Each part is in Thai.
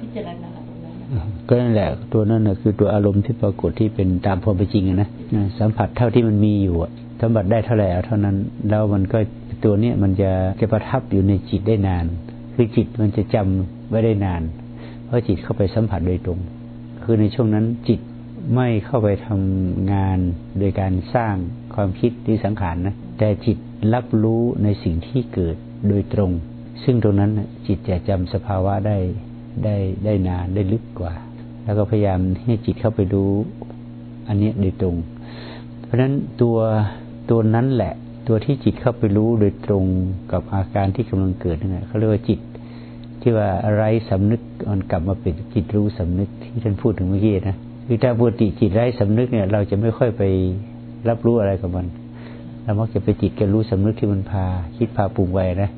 พิจารณาตรงนั้นก็นั่นแหละ ตัวนั้นนะคือตัวอารมณ์ที่ปรากฏที่เป็นตามความเป็นจริงนะสัมผัสเท่าที่มันมีอยู่สัมผัสได้เท่าไหร่เท่านั้น แล้วมันก็ตัวเนี้ยมันจะจะประทับอยู่ในจิตได้นาน คือจิตมันจะจำไว้ได้นาน เพราะจิตเข้าไปสัมผัสโดยตรง คือในช่วงนั้นจิตไม่เข้าไปทำงานโดยการสร้างความคิดที่สังขารนะแต่จิตรับรู้ในสิ่งที่เกิดโดยตรง ซึ่งตรงนั้นจิตจะจำสภาวะได้ได้ได้นานได้ลึกกว่า แล้วก็พยายามให้จิตเข้าไปรู้อันนี้โดยตรง เพราะฉะนั้นตัวตัวนั้นแหละ ตัวที่จิตเข้าไปรู้โดยตรงกับอาการที่กำลังเกิดนั่นแหละเขาเรียกว่าจิต ที่ว่าไร้สำนึกมันกลับมาเป็นจิตรู้สำนึกที่ท่านพูดถึงเมื่อกี้นะคือถ้าปกติจิตไร้สำนึกเนี่ย เราจะไม่ค่อยไปรับรู้อะไรกับมันเรามักจะไปจิตกันรู้สำนึกที่มันพา คิดพาปรุงไว้นะ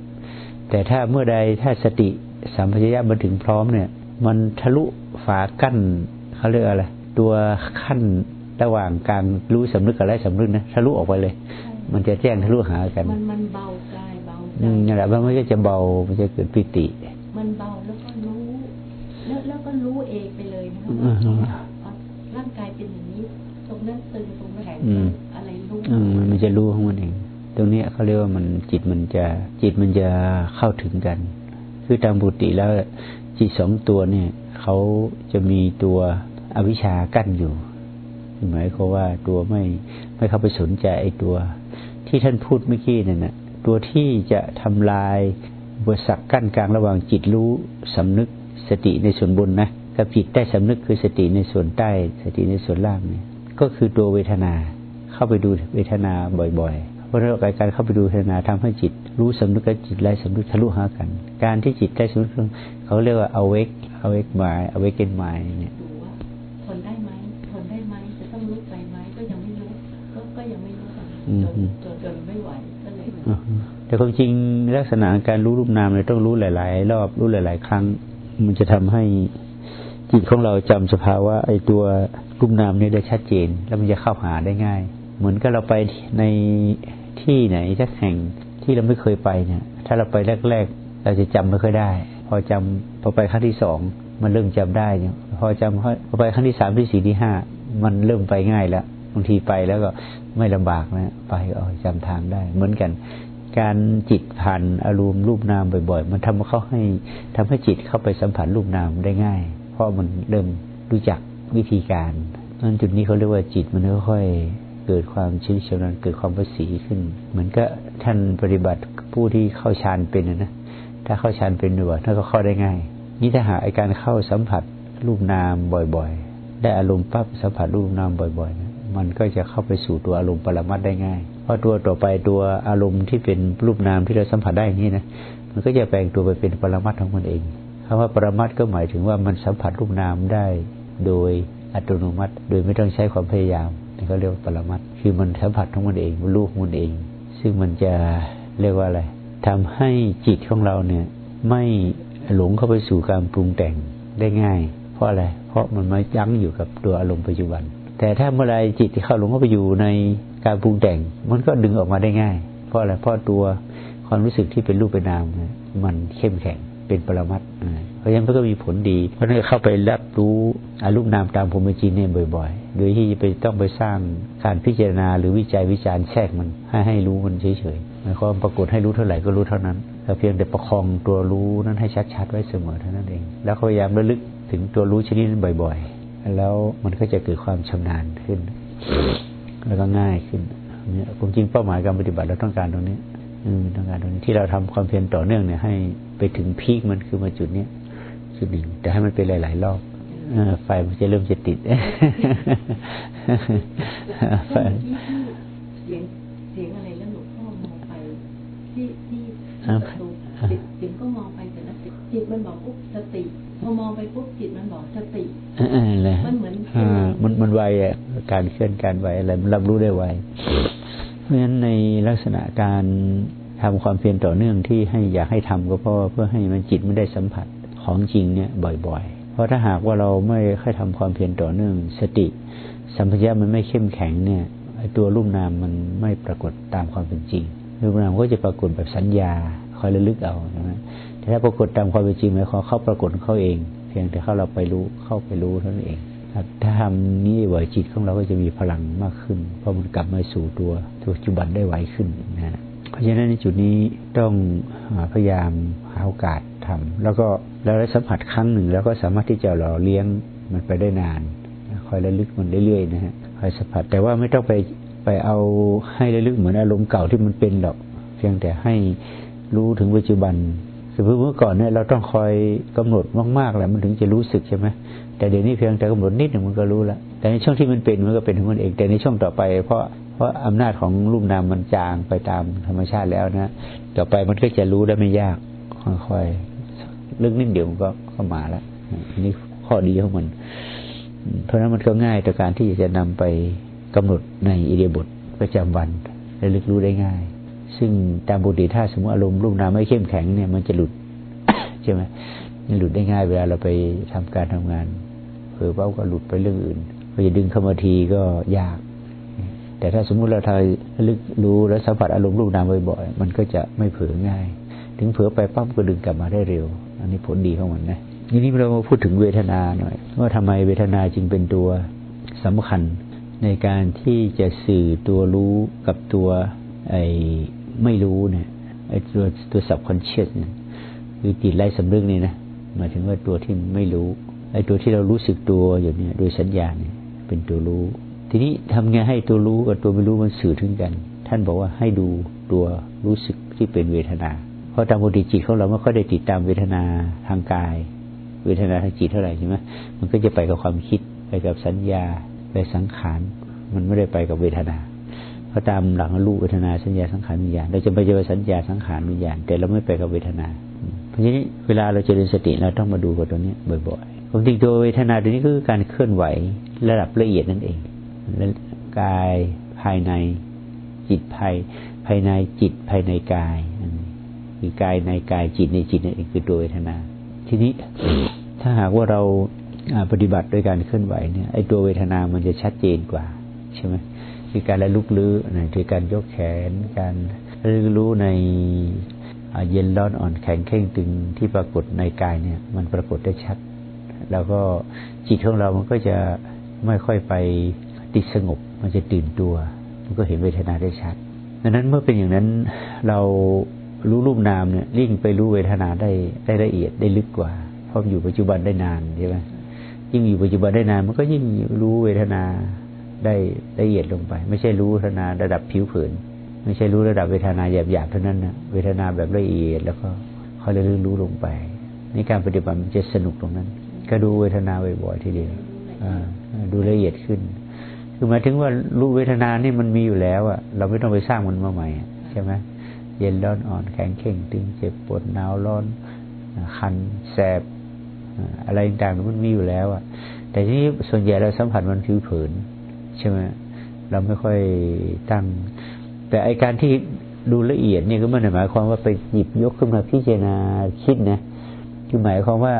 แต่ถ้าเมื่อใดถ้าสติสัมปชัญญะมาถึงพร้อมเนี่ย มันทะลุฝากั้นเขาเรียกอะไรตัวขั้นระหว่างการรู้สำนึกกับไร้สำนึกนะทะลุออกไปเลย มันจะแจ้งทะลุหากัน มันมันเบากายเบาใจนั่นแหละมันก็จะเบามันจะเกิดปิติ มันเบาแล้วก็รู้แล้วแล้วก็รู้เองไปเลยนะคะร่างกายเป็นอย่างนี้ ตรงนั้นตึงตรงนั้นแข็งอะไรรู้มันจะรู้ของมันเอง ตรงนี้เขาเรียกว่ามันจิตมันจะจิตมันจะเข้าถึงกัน คือตามบุติแล้วจิตสองตัวเนี่ยเขาจะมีตัวอวิชากั้นอยู่หมายความว่าตัวไม่ไม่เข้าไปสนใจไอ้ตัว ที่ท่านพูดเมื่อกี้นั่นนะตัวที่จะทำลายบริษัทกั้นกลางระหว่างจิตรู้สำนึกสติในส่วนบนนะกับจิตได้สำนึกคือสติในส่วนใต้ สติในส่วนล่างเนี่ยก็คือตัวเวทนาเข้าไปดูเวทนาบ่อยๆ เพราะเราการเข้าไปดูเวทนาทำให้จิต รู้สำนึกกับจิตไร้สำนึกทะลุหากัน การที่จิตได้สำนึกเขาเรียกว่า awake awake mind awaken mind เนี่ยทนได้ไหมทนได้ไหมจะต้องลุกไปไหมก็ยังไม่รู้ก็ก็ยังไม่รู้จนจนจนไม่ไหวก็เลยแต่ความจริงลักษณะการรู้รูปนามเลยต้องรู้หลาย ๆ รอบรู้หลาย ๆ ครั้ง มันจะทำให้จิตของเราจำสภาวะไอ้ตัวรูปนามนี้ได้ชัดเจน แล้วมันจะเข้าหาได้ง่าย เหมือนกับเราไปใน ที่ไหนสักแห่งที่เราไม่เคยไปเนี่ย ถ้าเราไปแรก ๆ เราจะจำไม่ค่อยได้ พอจำพอไปครั้งที่สองมันเริ่มจำได้เนี่ย พอจำพอไปครั้งที่สามที่สี่ที่ห้ามันเริ่มไปง่ายแล้วบางทีไปแล้วก็ไม่ลำบากนะไปออจำทางได้ เหมือนกัน การจิตผ่านอารมณ์รูปนามบ่อย ๆ มันทำให้เขาให้ทำให้จิตเข้าไปสัมผัสรูปนามได้ง่าย เพราะมันเริ่มรู้จักวิธีการนั่นจุดนี้เขาเรียกว่าจิตมันค่อยๆ เกิดความชินชำนาญเกิดความประสีขึ้น เหมือนก็ท่านปฏิบัติผู้ที่เข้าฌานเป็นนะถ้าเข้าฌานเป็นด้วยท่านก็เข้าได้ง่าย นี่ถ้าหาไอการเข้าสัมผัสรูปนามบ่อยๆ ได้อารมณ์ปั๊บสัมผัสรูปนามบ่อยๆมันก็จะเข้าไปสู่ตัวอารมณ์ปรมัตได้ง่าย เพราะตัวต่อไปตัวอารมณ์ที่เป็นรูปนามที่เราสัมผัสได้นี้นะมันก็จะแปลงตัวไปเป็นปรมัตของมันเองคำว่าปรมัตก็หมายถึงว่ามันสัมผัสรูปนามได้ โดยอัตโนมัติ โดยไม่ต้องใช้ความพยายาม นี่เขาเรียกว่าปรมัตคือมันสัมผัสของมันเองมันรู้มันเอง ซึ่งมันจะเรียกว่าอะไรทำให้จิตของเราเนี่ย ไม่หลงเข้าไปสู่การปรุงแต่งได้ง่าย เพราะอะไร เพราะมันมายั้งอยู่กับตัวอารมณ์ปัจจุบัน แต่ถ้าเมื่อไรจิตที่เข้าหลงเข้าไปอยู่ในการปรุงแต่ง มันก็ดึงออกมาได้ง่าย เพราะอะไรเพราะตัวความรู้สึกที่เป็นรูปเป็นนามมันเข้มแข็งเป็นปรมัตเพราะฉะนั้นมันก็มีผลดี เพราะนั้นเข้าไปรับรู้อารูปนามตามภูมิจีนเนี่ยบ่อย ๆ โดยที่ไปต้องไปสร้างการพิจารณาหรือวิจัยวิจารณ์แทรกมันให้ให้รู้มันเฉยๆหมายความปรากฏให้รู้เท่าไหร่ก็รู้เท่านั้นแต่เพียงแต่ประคองตัวรู้นั้นให้ชัดๆไว้เสมอเท่านั้นเอง แล้วพยายามระลึกถึงตัวรู้ชนิดนั้นบ่อย ๆ แล้วมันก็จะเกิดความชำนาญขึ้น แล้วก็ง่ายขึ้นเนี่ยจริงเป้าหมายการปฏิบัติเราต้องการตรงนี้ต้องการตรงนี้ที่เราทำความเพียรต่อเนื่องเนี่ยให้ไปถึงพีคมันคือมาจุดเนี้ย จุดหนึ่งแต่ให้มันเป็นหลาย ๆ รอบไฟมันจะเริ่มจะติดไฟเสียงเสียงอะไรแล้วหลวงพ่อมองไปที่ที่ประตูเสียงก็มองไปแต่ละจิตมันบอกปุ๊บสติพอมองไปปุ๊บจิตมันบอกสติมันเหมือนมันมันไวอะการเคลื่อนการไวอะไรมันรับรู้ได้ไวเพราะฉะนั้นในลักษณะการทำความเพียรต่อเนื่องที่ให้อยากให้ทำก็เพราะเพื่อให้มันจิตไม่ได้สัมผัส ของจริงเนี่ยบ่อย ๆ เพราะถ้าหากว่าเราไม่ค่อยทำความเพียรต่อเนื่องสติ สัมผัสมันไม่เข้มแข็งเนี่ยไอตัวรูปนามมันไม่ปรากฏตามความเป็นจริงรูปนามก็จะปรากฏแบบสัญญาคอยระลึกเอาใช่ไหมแต่ถ้าปรากฏตามความเป็นจริงหมายความเขาปรากฏเขาเอง เพียงแต่เขาเราไปรู้เข้าไปรู้เท่านั้นเองถ้าทำนี้ไหวจิตของเราก็จะมีพลังมากขึ้น เพราะมันกลับมาสู่ตัวตัวปัจจุบันได้ไวขึ้นนะเพราะฉะนั้นในจุดนี้ต้องพยายามหาโอกาสทำแล้วก็ เราได้สัมผัสครั้งหนึ่ง แล้วก็สามารถที่จะหล่อเลี้ยงมันไปได้นานคอยระลึกมันเรื่อยๆนะฮะคอยสัมผัสแต่ว่าไม่ต้องไปไปเอาให้ระลึกเหมือนอารมณ์เก่าที่มันเป็นหรอก เพียงแต่ให้รู้ถึงปัจจุบันสมมติเมื่อก่อนเนี่ยเราต้องคอยกำหนดมากๆแหละมันถึงจะรู้สึกใช่ไหมแต่เดี๋ยวนี้เพียงแต่กำหนดนิดหนึ่งมันก็รู้ละแต่ในช่วงที่มันเป็นมันก็เป็นของมันเอง แต่ในช่วงต่อไป เพราะเพราะอำนาจของรูปนามมันจางไปตามธรรมชาติแล้วนะ ต่อไปมันก็จะรู้ได้ไม่ยากค่อยๆ ลึกนิดเดียวมันก็เข้ามาแล้วอันนี้ข้อดีของมัน เพราะนั้นมันก็ง่ายต่อการที่จะนำไปกำหนดในอิเดียบทประจำวันและลึกรู้ได้ง่าย ซึ่งตามบุตรถ้าสมมติอารมณ์รูปนามไม่เข้มแข็งเนี่ยมันจะหลุดใช่ไหมมันหลุดได้ง่ายเวลาเราไปทำการทำงานเผลอเป้าก็หลุดไปเรื่องอื่นพอจะดึงเข้ามาทีก็ยาก แต่ถ้าสมมุติเราทายลึกรู้และสัมผัสอารมณ์รูปนามบ่อยๆมันก็จะไม่เผลอง่าย ถึงเผลอไปปั๊บก็ดึงกลับมาได้เร็ว อันนี้ผลดีของมันนะทีนี้เรามาพูดถึงเวทนาหน่อย ว่าทำไมเวทนาจึงเป็นตัวสำคัญในการที่จะสื่อตัวรู้กับตัวไอ้ไม่รู้เนี่ยไอ้ตัวตัวสับคอนเชียสเนี่ยคือจิตไร้สำนึกนี่นะหมายถึงว่าตัวที่ไม่รู้ไอ้ตัวที่เรารู้สึกตัวอยู่เนี่ยโดยสัญญาเนี่ยเป็นตัวรู้ ทีนี้ทำไงให้ตัวรู้กับตัวไม่รู้มันสื่อถึงกัน ท่านบอกว่าให้ดูตัวรู้สึกที่เป็นเวทนา ราะตามปกติจิตของเราไม่ค่อยได้ติดตามเวทนาทางกาย เวทนาทางจิตเท่าไหร่ใช่ไหมมันก็จะไปกับความคิดไปกับสัญญาไปสังขาร มันไม่ได้ไปกับเวทนาเพราะตามหลังรูปเวทนาสัญญาสังขารวิญญาณเราจะไปเจอสัญญาสังขารวิญญาณ แต่เราไม่ไปกับเวทนา เพราะฉะนั้เวลาเราเจรียนสติเราต้องมาดูกับตัวนี้บ่อยๆความจริงตัวเวทนาตัวนี้ก็คือการเคลื่อนไหวระดับละเอียดนั่นเองและกายภายในจิตภายภายในจิตภายในกาย คือกายในกายจิตในจิตนั่นเองคือตัวเวทนา ทีนี้ถ้าหากว่าเราปฏิบัติโดยการเคลื่อนไหวเนี่ยไอ้ตัวเวทนามันจะชัดเจนกว่าใช่ไหมคือการระลุกลื้อนะคือการยกแขน การรู้ในเย็นร้อนอ่อนแข็งเข่งตึงที่ปรากฏในกายเนี่ย มันปรากฏได้ชัด แล้วก็จิตของเรามันก็จะไม่ค่อยไปติดสงบ มันจะตื่นตัว มันก็เห็นเวทนาได้ชัดดังนั้นเมื่อเป็นอย่างนั้นเรา รู้รูปนามเนี่ยลิ่งไปรู้เวทนาได้ได้ละเอียดได้ลึกกว่า เพราะอยู่ปัจจุบันได้นานใช่ไหมยิ่งอยู่ปัจจุบันได้นาน มันก็ยิ่งรู้เวทนาได้ละเอียดลงไป ไม่ใช่รู้เวทนาระดับผิวเผิน ไม่ใช่รู้ระดับเวทนาหยาบๆเท่านั้นนะเวทนาแบบละเอียดแล้วก็เขาเลยรู้ลงไปในการปฏิบัติมันจะสนุกตรงนั้น ก็ดูเวทนาบ่อยๆทีเดียวดูละเอียดขึ้น คือหมายถึงว่ารู้เวทนานี่มันมีอยู่แล้วอะเราไม่ต้องไปสร้างมันมาใหม่ใช่ไหม เย็นร้อนอ่อนแข็งเข่งตึงเจ็บปวดหนาวร้อนคันแสบอะไรต่างๆมันมีอยู่แล้วอะ แต่ที่นี้ส่วนใหญ่เราสัมผัสมันผิวเผินใช่ไหมเราไม่ค่อยตั้ง แต่ไอการที่ดูละเอียดเนี่ยก็ไม่ได้หมายความว่าไปหยิบยกขึ้นมาพิจารณาคิดนะคือหมายความว่า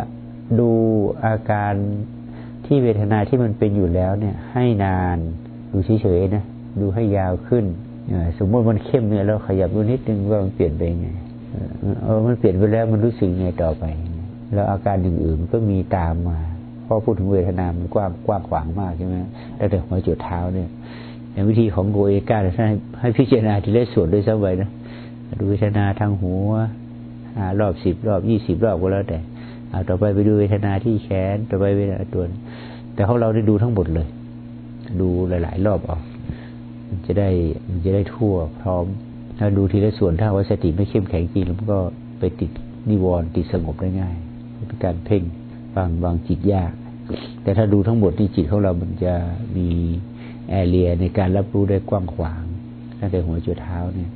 ดูอาการที่เวทนาที่มันเป็นอยู่แล้วเนี่ย ให้นานดูเฉยๆนะดูให้ยาวขึ้น สมมติมันเข้มเนี่ยเราขยับดูนิดนึงว่ามันเปลี่ยนไปไงเออมันเปลี่ยนไปแล้วมันรู้สึกไงต่อไป แล้วอาการอื่นๆก็มีตามมาพราะพูดถึงเวทนา มันกว้างกว้างขวางมากใช่ไหมตั้งแต่หัวจุดเท้าเนี่ยอย่วิธีของโกเอกาท่านให้พิจารณาทีละส่วนด้วยซ้ำไปนะ ดูเวทนาทางหัวรอบสิบรอบยี่สิบรอบก็แล้วแต่เอาต่อไปไปดูเวทนาที่แขน ต่อไปเวทนาตัว แต่ของเราได้ดูทั้งหมดเลย ดูหลาย ๆ รอบเอา มันจะได้มันจะได้ทั่วพร้อม ถ้าดูทีละส่วนถ้าว่าสติไม่เข้มแข็งจริงแล้วก็ไปติดนิวรณ์ติดสงบได้ง่ายเป็นการเพ่งบางบางจิตยาก แต่ถ้าดูทั้งหมดนี่จิตของเรามันจะมีแอเรียในการรับรู้ได้กว้างขวางตั้งแต่หัวจุดเท้าเนี่ย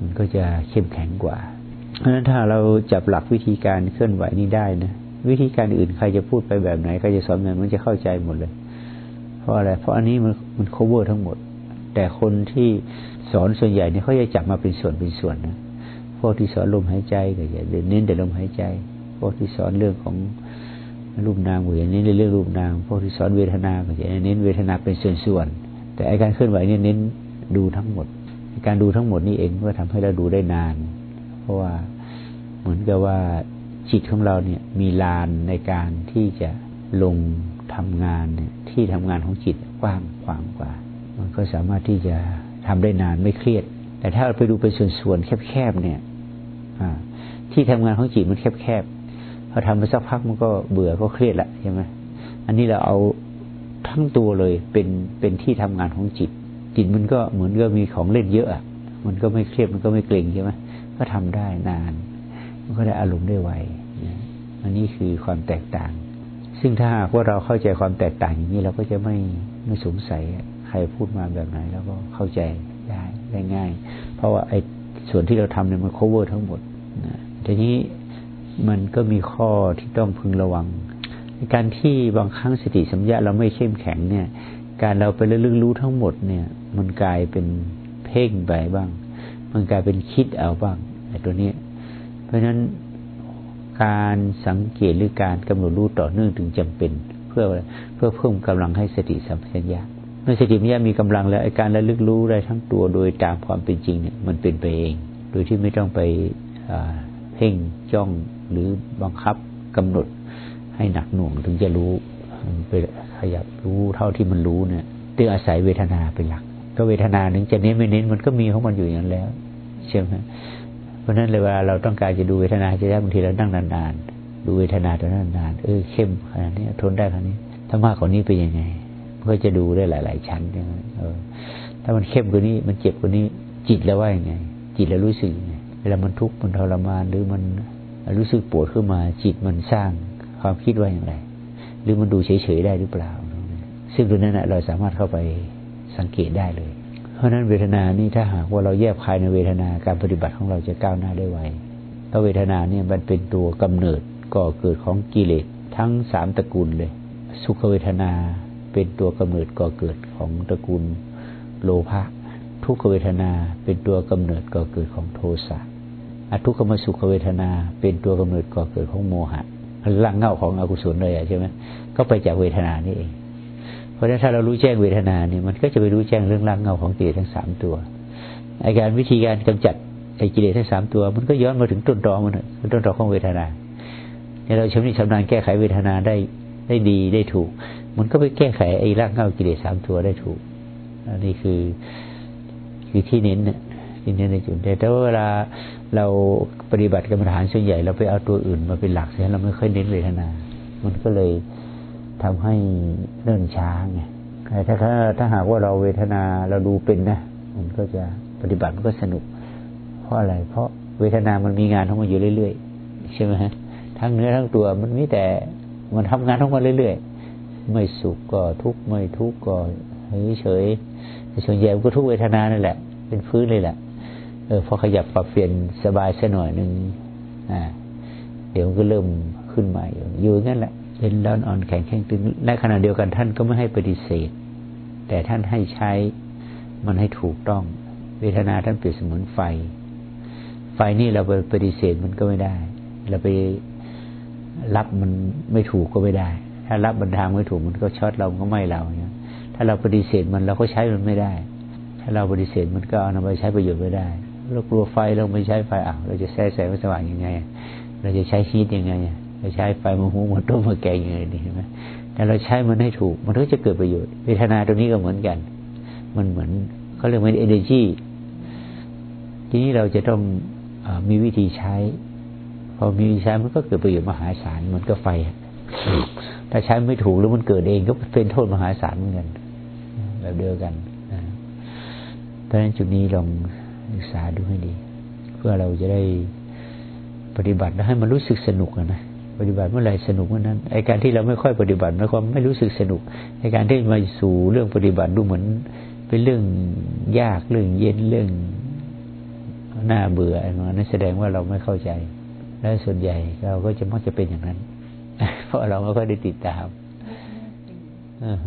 มันก็จะเข้มแข็งกว่า เพราะฉะนั้นถ้าเราจับหลักวิธีการเคลื่อนไหวนี้ได้นะวิธีการอื่นใครจะพูดไปแบบไหนใครจะสอนแบบมันจะเข้าใจหมดเลย เพราะอะไร เพราะอันนี้มันมัน cover ทั้งหมด แต่คนที่สอนส่วนใหญ่เนี่ยเขาจะจับมาเป็นส่วนเป็นส่วนนะพวกที่สอนลมหายใจก็จะเน้นแต่ลมหายใจ พวกที่สอนเรื่องของรูปนามก็จะเน้นในเรื่องรูปนามพวกที่สอนเวทนาก็จะเน้นเวทนาเป็นส่วนๆแต่อาการเคลื่อนไหวเนี่ยเน้นดูทั้งหมด การดูทั้งหมดนี่เองก็ทำให้เราดูได้นาน เพราะว่าเหมือนกับว่าจิตของเราเนี่ยมีลานในการที่จะลงทำงานเนี่ยที่ทำงานของจิตกว้างขวางกว่า มันก็สามารถที่จะทำได้นานไม่เครียด แต่ถ้าเราไปดูเป็นส่วนๆแคบๆเนี่ยที่ทำงานของจิตมันแคบๆพอทำไปสักพักมันก็เบื่อก็เครียดละใช่ไหมอันนี้เราเอาทั้งตัวเลยเป็นเป็นที่ทำงานของจิต จิตมันก็เหมือนก็มีของเล่นเยอะมันก็ไม่เครียดมันก็ไม่เกร็งใช่ไหมก็ทำได้นาน มันก็ได้อารมณ์ได้ไวอันนี้คือความแตกต่าง ซึ่งถ้าหากว่าเราเข้าใจความแตกต่างอย่างนี้เราก็จะไม่ไม่สงสัย รพูดมาแบบไหน แล้วก็เข้าใจได้ได้ง่าย เพราะว่าไอ้ส่วนที่เราทำเนี่ยมัน cover ทั้งหมดนะทีนี้มันก็มีข้อที่ต้องพึงระวัง การที่บางครั้งสติสัมยาเราไม่เข้มแข็งเนี่ย การเราไปเรื่องรู้ทั้งหมดเนี่ย มันกลายเป็นเพ่งไปบ้าง มันกลายเป็นคิดเอาบ้างไอ้ตัวนี้ เพราะฉะนั้นการสังเกตหรือการกำหนดรู้ต่อเนื่องถึงจำเป็น เพื่อเพื่อเพิ่มกำลังให้สติสัมปชัญญะ เมื่อสติปัญญามีกำลังแล้วไอ้การระลึกรู้ได้ทั้งตัวโดยตามความเป็นจริงเนี่ยมันเป็นไปเอง โดยที่ไม่ต้องไปเพ่งจ้องหรือบังคับกำหนดให้หนักหน่วงถึงจะรู้ไปขยับรู้เท่าที่มันรู้เนี่ยตึงอาศัยเวทนาเป็นหลัก ก็เวทนาหนึ่งจะเน้นไม่เน้นมันก็มีของมันอยู่อย่างนั้นแล้วใช่ไหมเพราะนั้นเลยเวลาเราต้องการจะดูเวทนาจะได้บางทีเรานั่งนานๆดูเวทนาตัวนั้นนานเออเข้มขนาดนี้ทนได้ขนาดนี้ถ้ามากกว่านี้เป็นยังไง ก็จะดูได้หลาย ๆ ชั้นใช่ไหมเออ ถ้ามันเข้มกว่านี้มันเจ็บกว่านี้ จิตแล้วว่ายังไง จิตแล้วรู้สึกยังไงเวลามันทุกข์มันทรมานหรือมันรู้สึกปวดขึ้นมา จิตมันสร้างความคิดว่าอย่างไร หรือมันดูเฉย ๆ ได้หรือเปล่า ซึ่งตรงนั้นเราสามารถเข้าไปสังเกตได้เลย เพราะนั้นเวทนานี่ถ้าหากว่าเราแยบคายในเวทนาการปฏิบัติของเราจะก้าวหน้าได้ไวเพราะเวทนาเนี่ยมันเป็นตัวกำเนิดก่อเกิดของกิเลสทั้งสามตระกูลเลย สุขเวทนา เป็นตัวกำเนิดก่อเกิดของตระกูลโลภะทุกขเวทนาเป็นตัวกำเนิดก่อเกิดของโทสะอทุกขมสุขเวทนาเป็นตัวกำเนิดก่อเกิดของโมหะร่งเงาของอกุศลเลยใช่ไหมก็ไปจากเวทนานี่เองเพราะฉะนั้นถ้าเรารู้แจ้งเวทนาเนี่ยมันก็จะไปรู้แจ้งเรื่องร่างเงาของกิเลสทั้งสามตัวอาการวิธีการกำจัดไอ้กิเลสทั้งสามตัว มันก็ย้อนมาถึงต้นตอมันต้นตอของเวทนาเนี่ยเราชำนิชำนาญแก้ไขเวทนาได้ได้ดีได้ถูก มันก็ไปแก้ไขไอ้รากเงากิเลสสามตัวได้ถูกอันนี้คือคือที่เน้นเนี่ยที่เน้นในจุดแต่ว่าเวลาเราปฏิบัติกรรมฐานส่วนใหญ่เราไปเอาตัวอื่นมาเป็นหลักเสียเราไม่ค่อยเน้นเวทนา มันก็เลยทำให้เนิ่นช้าไงแต่ถ้าถ้าหากว่าเราเวทนาเราดูเป็นนะมันก็จะปฏิบัติมันก็สนุก เพราะอะไร เพราะเวทนามันมีงานของมันอยู่เรื่อยๆใช่ไหมฮะทั้งเนื้อทั้งตัวมันมีแต่มันทำงานของมันเรื่อยๆ ไม่สุขก็ทุกข์ไม่ทุกข์ก็เฉยๆส่วนใหญ่ก็ทุกเวทนานั่นแหละ เป็นพื้นเลยแหละเออพอขยับปรับเปลี่ยนสบายสัหน่อยหนึ่งอ่า เดี๋ยวก็เริ่มขึ้นมาอยู่อยู่งั้นแหละเป็นร้อนอ่อนแข็งแข็งตึงในขณะเดียวกันท่านก็ไม่ให้ปฏิเสธ แต่ท่านให้ใช้มันให้ถูกต้อง เวทนาท่านเปรียบเสมือนไฟ ไฟนี่เราไปปฏิเสธมันก็ไม่ได้ เราไปรับมันไม่ถูกก็ไม่ได้ ถ้ารับบันทางไม่ถูกมันก็ช็อตเราก็ไม่เราเนี่ยถ้าเราปฏิเสธมันเราก็ใช้มันไม่ได้ ถ้าเราปฏิเสธมันก็เอานำไปใช้ประโยชน์ไม่ได้เรากลัวไฟเราไม่ใช้ไฟอะเราจะแช่แสงสว่างยังไง เราจะใช้ฮีทยังไงเราใช้ไฟมาหูมาต้มมาแกงยังไงดีไหมแต่เราใช้มันให้ถูก มันก็จะเกิดประโยชน์เวทนาตรงนี้ก็เหมือนกัน มันเหมือนเขาเรียกว่าเอเนจีทีนี้เราจะต้องอมีวิธีใช้ พอมีวิธีใช้มันก็เกิดประโยชน์มหาศาลมันก็ไฟ ถ้าใช้ไม่ถูกหรือมันเกิดเองก็เป็นโทษมหาศาลเหมือนกันแบบเดียวกันเพราะฉะนั้นจุดนี้ลองศึกษาดูให้ดี เพื่อเราจะได้ปฏิบัติแล้วให้มันรู้สึกสนุกนะปฏิบัติเมื่อไหร่สนุกเมื่อนั้นไอการที่เราไม่ค่อยปฏิบัติไม่ความไม่รู้สึกสนุกไอการที่มาสู่เรื่องปฏิบัติดูเหมือน เป็นเรื่องยากเรื่องเย็นเรื่องน่าเบื่ออะไรนั้นแสดงว่าเราไม่เข้าใจ และส่วนใหญ่เราก็จะมักจะเป็นอย่างนั้น เราไม่ค่อยได้ติดตามอือ